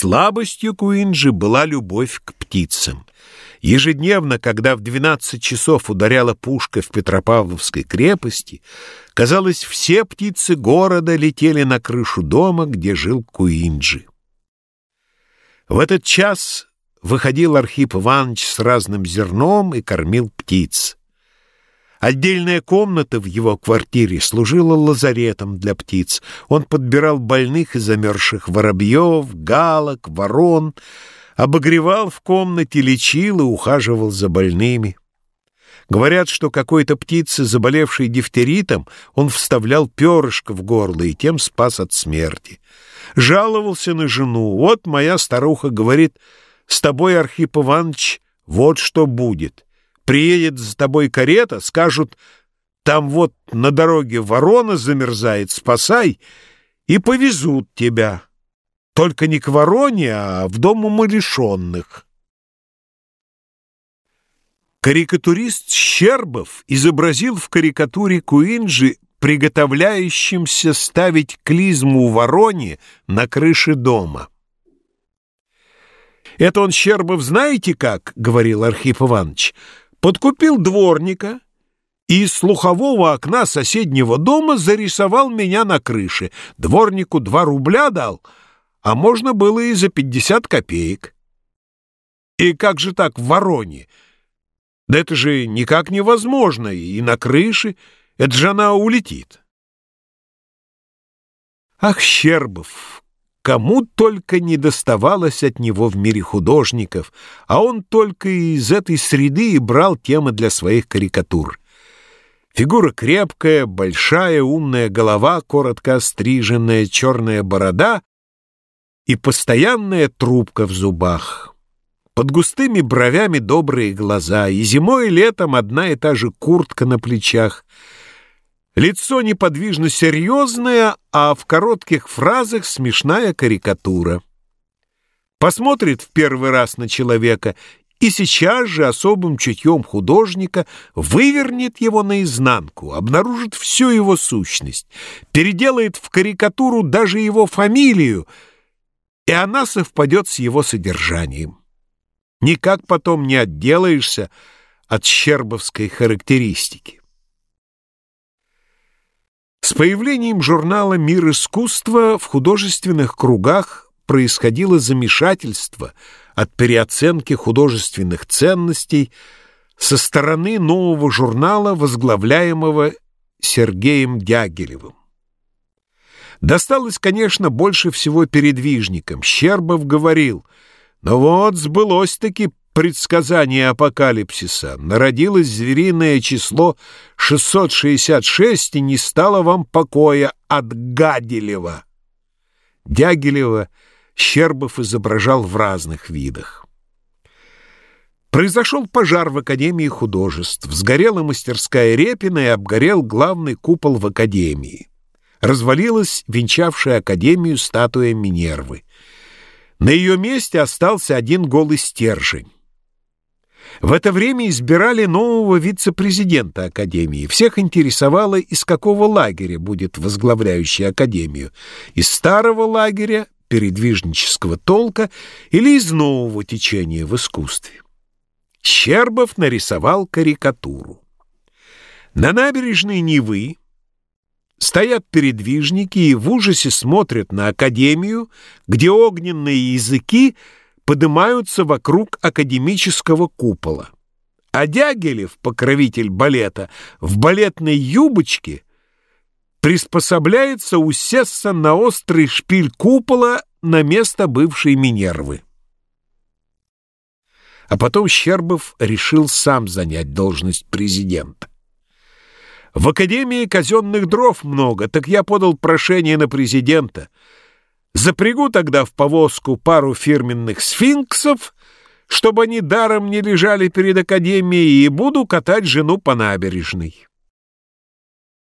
Слабостью Куинджи была любовь к птицам. Ежедневно, когда в 12 часов ударяла пушка в Петропавловской крепости, казалось, все птицы города летели на крышу дома, где жил Куинджи. В этот час выходил Архип Иванович с разным зерном и кормил птиц. Отдельная комната в его квартире служила лазаретом для птиц. Он подбирал больных и замерзших воробьев, галок, ворон, обогревал в комнате, лечил и ухаживал за больными. Говорят, что какой-то птице, заболевшей дифтеритом, он вставлял перышко в горло и тем спас от смерти. Жаловался на жену. Вот моя старуха говорит, с тобой, Архип Иванович, вот что будет. Приедет за тобой карета, скажут, там вот на дороге ворона замерзает, спасай, и повезут тебя. Только не к вороне, а в дом умалишенных. Карикатурист Щербов изобразил в карикатуре Куинджи приготовляющимся ставить клизму вороне на крыше дома. «Это он, Щербов, знаете как?» — говорил Архип Иванович подкупил дворника и из слухового окна соседнего дома зарисовал меня на крыше. Дворнику два рубля дал, а можно было и за пятьдесят копеек. И как же так в Вороне? Да это же никак невозможно, и на крыше, это же она улетит. Ах, Щербов, Кому только не доставалось от него в мире художников, а он только из этой среды и брал темы для своих карикатур. Фигура крепкая, большая, умная голова, коротко остриженная, черная борода и постоянная трубка в зубах. Под густыми бровями добрые глаза, и зимой и летом одна и та же куртка на плечах — Лицо неподвижно серьезное, а в коротких фразах смешная карикатура. Посмотрит в первый раз на человека и сейчас же особым чутьем художника вывернет его наизнанку, обнаружит всю его сущность, переделает в карикатуру даже его фамилию, и она совпадет с его содержанием. Никак потом не отделаешься от щербовской характеристики. С появлением журнала «Мир искусства» в художественных кругах происходило замешательство от переоценки художественных ценностей со стороны нового журнала, возглавляемого Сергеем Дягилевым. Досталось, конечно, больше всего передвижникам. Щербов говорил, но вот сбылось-таки предсказание апокалипсиса. Народилось звериное число 666 и не стало вам покоя от Гадилева. Дягилева Щербов изображал в разных видах. Произошел пожар в Академии художеств. Сгорела мастерская Репина и обгорел главный купол в Академии. Развалилась венчавшая Академию статуя Минервы. На ее месте остался один голый стержень. В это время избирали нового вице-президента Академии. Всех интересовало, из какого лагеря будет возглавляющий Академию. Из старого лагеря, передвижнического толка или из нового течения в искусстве. Щербов нарисовал карикатуру. На набережной Невы стоят передвижники и в ужасе смотрят на Академию, где огненные языки — поднимаются вокруг академического купола. А Дягилев, покровитель балета, в балетной юбочке приспособляется усесться на острый шпиль купола на место бывшей Минервы. А потом Щербов решил сам занять должность президента. В Академии казенных дров много, так я подал прошение на президента — Запрягу тогда в повозку пару фирменных сфинксов, чтобы они даром не лежали перед академией, и буду катать жену по набережной.